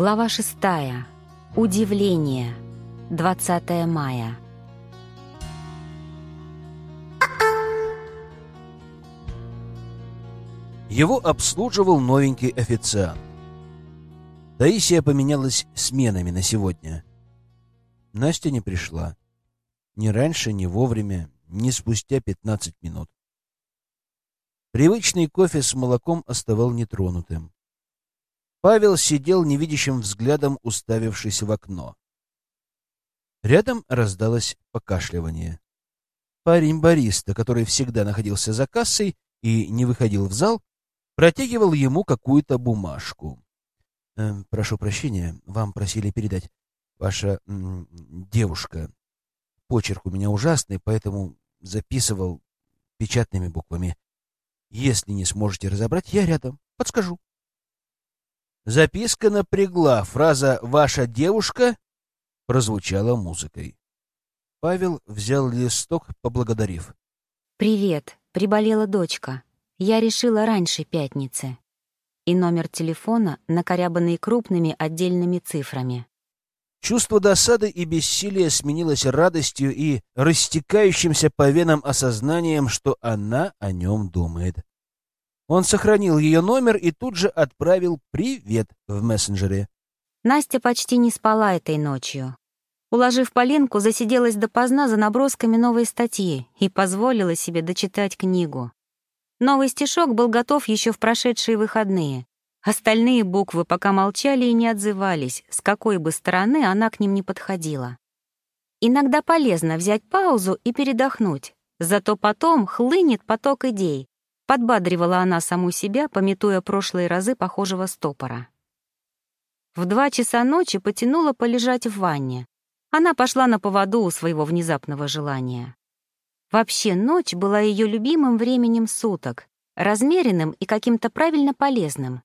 Глава шестая. Удивление. 20 мая. Его обслуживал новенький официант. Таисия поменялась сменами на сегодня. Настя не пришла. Ни раньше, ни вовремя, ни спустя 15 минут. Привычный кофе с молоком оставал нетронутым. Павел сидел невидящим взглядом, уставившись в окно. Рядом раздалось покашливание. Парень-бариста, который всегда находился за кассой и не выходил в зал, протягивал ему какую-то бумажку. «Э, «Прошу прощения, вам просили передать. Ваша девушка. Почерк у меня ужасный, поэтому записывал печатными буквами. Если не сможете разобрать, я рядом. Подскажу». Записка напрягла, фраза «Ваша девушка» прозвучала музыкой. Павел взял листок, поблагодарив. «Привет, приболела дочка. Я решила раньше пятницы». И номер телефона, накорябанный крупными отдельными цифрами. Чувство досады и бессилия сменилось радостью и растекающимся по венам осознанием, что она о нем думает. Он сохранил ее номер и тут же отправил «привет» в мессенджере. Настя почти не спала этой ночью. Уложив Полинку, засиделась допоздна за набросками новой статьи и позволила себе дочитать книгу. Новый стишок был готов еще в прошедшие выходные. Остальные буквы пока молчали и не отзывались, с какой бы стороны она к ним не подходила. Иногда полезно взять паузу и передохнуть, зато потом хлынет поток идей, Подбадривала она саму себя, пометуя прошлые разы похожего стопора. В два часа ночи потянула полежать в ванне. Она пошла на поводу у своего внезапного желания. Вообще ночь была ее любимым временем суток, размеренным и каким-то правильно полезным.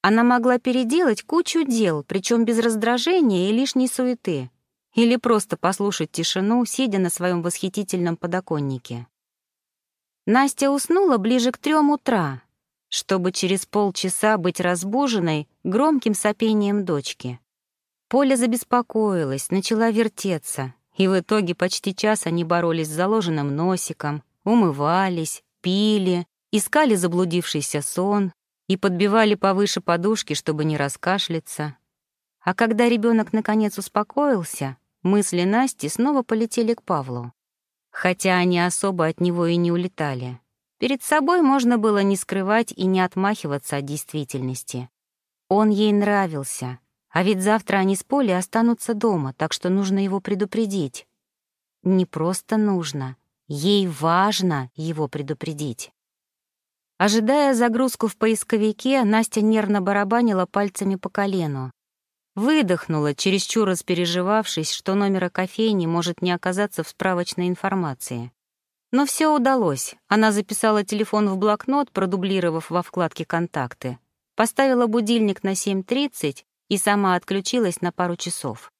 Она могла переделать кучу дел, причем без раздражения и лишней суеты, или просто послушать тишину, сидя на своем восхитительном подоконнике. Настя уснула ближе к трем утра, чтобы через полчаса быть разбуженной громким сопением дочки. Поля забеспокоилась, начала вертеться, и в итоге почти час они боролись с заложенным носиком, умывались, пили, искали заблудившийся сон и подбивали повыше подушки, чтобы не раскашляться. А когда ребенок наконец успокоился, мысли Насти снова полетели к Павлу хотя они особо от него и не улетали. Перед собой можно было не скрывать и не отмахиваться от действительности. Он ей нравился, а ведь завтра они с Полей останутся дома, так что нужно его предупредить. Не просто нужно, ей важно его предупредить. Ожидая загрузку в поисковике, Настя нервно барабанила пальцами по колену. Выдохнула, чересчур распереживавшись, что номера кофейни может не оказаться в справочной информации. Но все удалось. Она записала телефон в блокнот, продублировав во вкладке «Контакты», поставила будильник на 7.30 и сама отключилась на пару часов.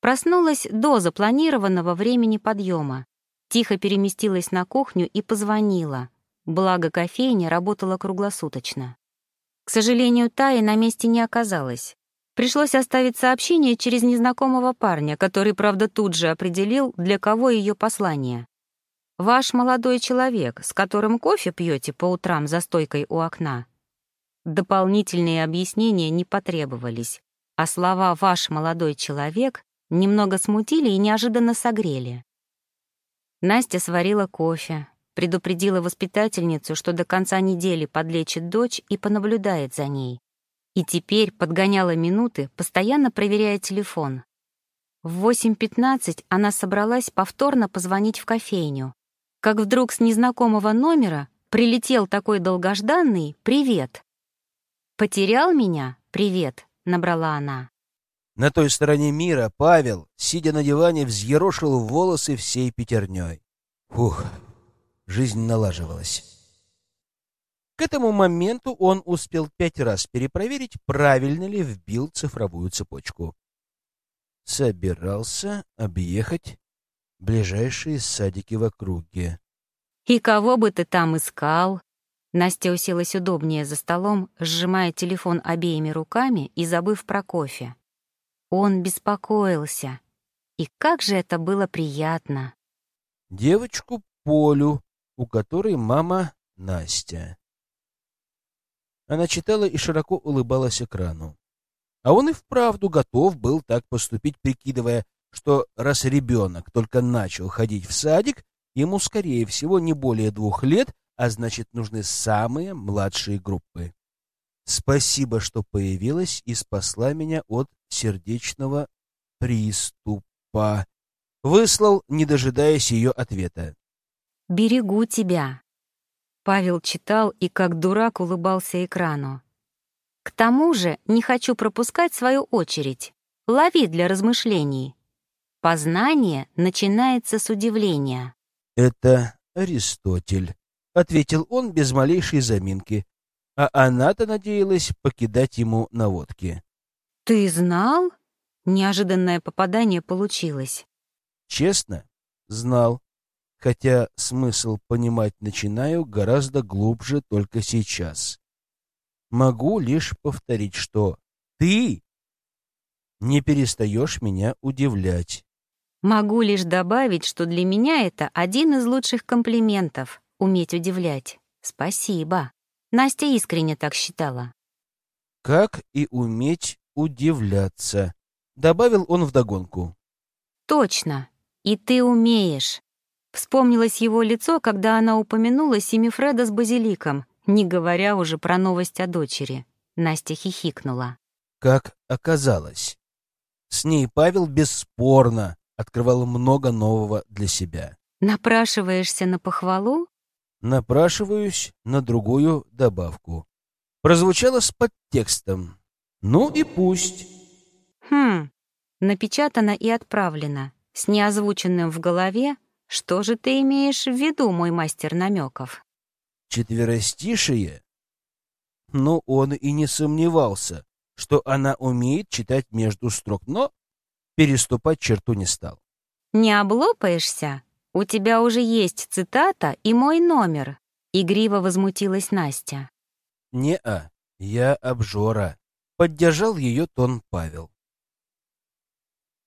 Проснулась до запланированного времени подъема, тихо переместилась на кухню и позвонила, благо кофейня работала круглосуточно. К сожалению, Таи на месте не оказалась. Пришлось оставить сообщение через незнакомого парня, который, правда, тут же определил, для кого ее послание. «Ваш молодой человек, с которым кофе пьете по утрам за стойкой у окна». Дополнительные объяснения не потребовались, а слова «ваш молодой человек» немного смутили и неожиданно согрели. Настя сварила кофе, предупредила воспитательницу, что до конца недели подлечит дочь и понаблюдает за ней. И теперь подгоняла минуты, постоянно проверяя телефон. В 8.15 она собралась повторно позвонить в кофейню. Как вдруг с незнакомого номера прилетел такой долгожданный «Привет». «Потерял меня? Привет», — набрала она. На той стороне мира Павел, сидя на диване, взъерошил волосы всей пятерней. Фух, жизнь налаживалась. К этому моменту он успел пять раз перепроверить, правильно ли вбил цифровую цепочку. Собирался объехать ближайшие садики в округе. «И кого бы ты там искал?» Настя уселась удобнее за столом, сжимая телефон обеими руками и забыв про кофе. Он беспокоился. И как же это было приятно. Девочку Полю, у которой мама Настя. Она читала и широко улыбалась экрану. А он и вправду готов был так поступить, прикидывая, что раз ребенок только начал ходить в садик, ему, скорее всего, не более двух лет, а значит, нужны самые младшие группы. Спасибо, что появилась и спасла меня от сердечного приступа. Выслал, не дожидаясь ее ответа. «Берегу тебя». Павел читал и как дурак улыбался экрану. «К тому же не хочу пропускать свою очередь. Лови для размышлений. Познание начинается с удивления». «Это Аристотель», — ответил он без малейшей заминки, а она-то надеялась покидать ему наводки. «Ты знал?» Неожиданное попадание получилось. «Честно? Знал хотя смысл понимать начинаю гораздо глубже только сейчас. Могу лишь повторить, что ты не перестаешь меня удивлять. Могу лишь добавить, что для меня это один из лучших комплиментов — уметь удивлять. Спасибо. Настя искренне так считала. Как и уметь удивляться, добавил он вдогонку. Точно. И ты умеешь. Вспомнилось его лицо, когда она упомянула Семифреда с базиликом, не говоря уже про новость о дочери. Настя хихикнула. Как оказалось, с ней Павел бесспорно открывал много нового для себя. Напрашиваешься на похвалу? Напрашиваюсь на другую добавку. Прозвучало с подтекстом. Ну и пусть. Хм, напечатано и отправлено, с неозвученным в голове, что же ты имеешь в виду, мой мастер намеков? Четверостишие? Ну, он и не сомневался, что она умеет читать между строк, но переступать черту не стал. Не облопаешься? У тебя уже есть цитата и мой номер. Игриво возмутилась Настя. Не-а, я обжора. Поддержал ее тон Павел.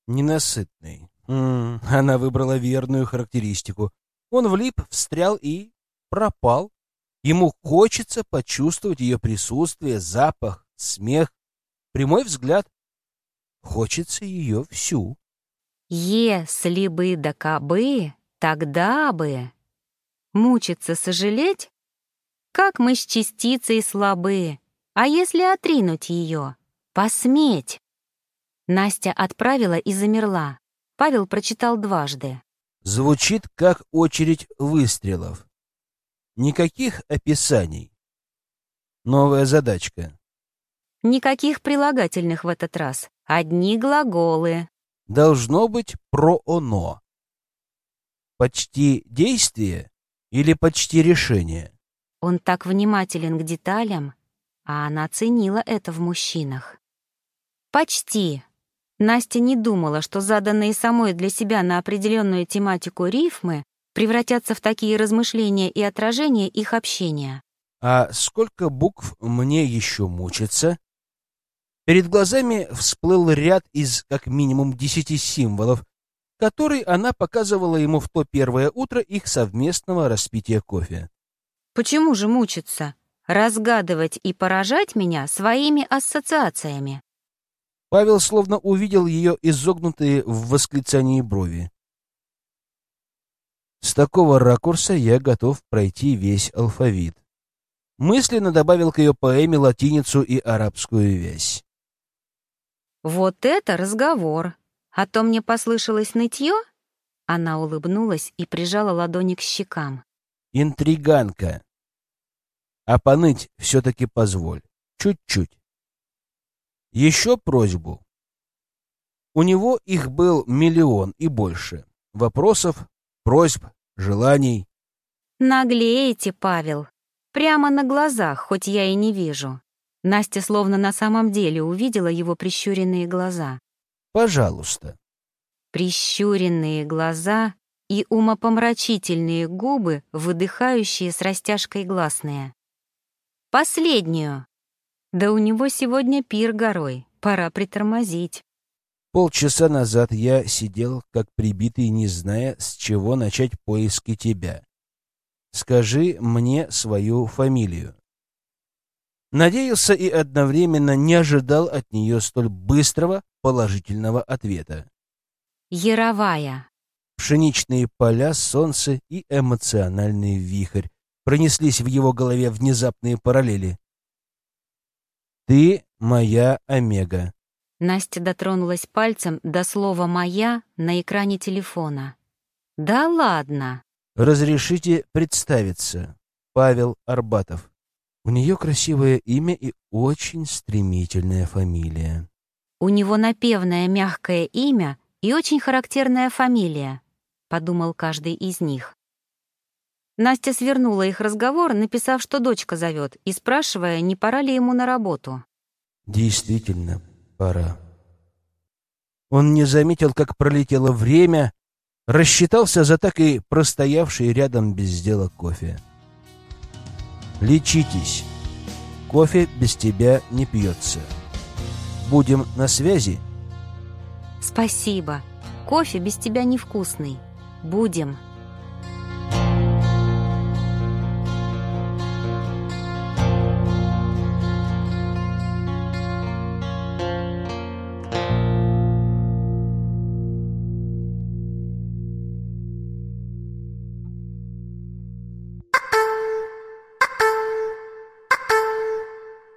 Ненасытный, М она выбрала верную характеристику. Он влип, встрял и пропал. Ему хочется почувствовать ее присутствие, запах, смех, прямой взгляд. Хочется ее всю. Если бы да кабы, тогда бы. Мучиться, сожалеть? Как мы с частицей слабы. А если отринуть ее? Посметь. Настя отправила и замерла. Павел прочитал дважды. Звучит как очередь выстрелов. Никаких описаний. Новая задачка. Никаких прилагательных в этот раз. Одни глаголы. Должно быть про-оно. Почти действие или почти решение? Он так внимателен к деталям, а она ценила это в мужчинах. Почти. Настя не думала, что заданные самой для себя на определенную тематику рифмы превратятся в такие размышления и отражения их общения. А сколько букв мне еще мучиться? Перед глазами всплыл ряд из как минимум десяти символов, который она показывала ему в то первое утро их совместного распития кофе. «Почему же мучиться? Разгадывать и поражать меня своими ассоциациями?» Павел словно увидел ее изогнутые в восклицании брови. С такого ракурса я готов пройти весь алфавит. Мысленно добавил к ее поэме латиницу и арабскую вязь. «Вот это разговор! А то мне послышалось нытье?» Она улыбнулась и прижала ладони к щекам. «Интриганка! А поныть все-таки позволь. Чуть-чуть. Еще просьбу. У него их был миллион и больше. Вопросов, просьб, желаний. Наглеете, Павел. Прямо на глазах, хоть я и не вижу. Настя словно на самом деле увидела его прищуренные глаза. Пожалуйста. Прищуренные глаза и умопомрачительные губы, выдыхающие с растяжкой гласные. Последнюю. Да у него сегодня пир горой. Пора притормозить. Полчаса назад я сидел как прибитый, не зная, с чего начать поиски тебя. Скажи мне свою фамилию. Надеялся и одновременно не ожидал от нее столь быстрого положительного ответа. Яровая. Пшеничные поля, солнце и эмоциональный вихрь пронеслись в его голове внезапные параллели. «Ты моя Омега». Настя дотронулась пальцем до слова «моя» на экране телефона. «Да ладно!» «Разрешите представиться. Павел Арбатов. У нее красивое имя и очень стремительная фамилия». «У него напевное мягкое имя и очень характерная фамилия», — подумал каждый из них. Настя свернула их разговор, написав, что дочка зовет, и спрашивая, не пора ли ему на работу. «Действительно, пора». Он не заметил, как пролетело время, рассчитался за так и простоявший рядом без дела кофе. «Лечитесь. Кофе без тебя не пьется. Будем на связи?» «Спасибо. Кофе без тебя невкусный. Будем».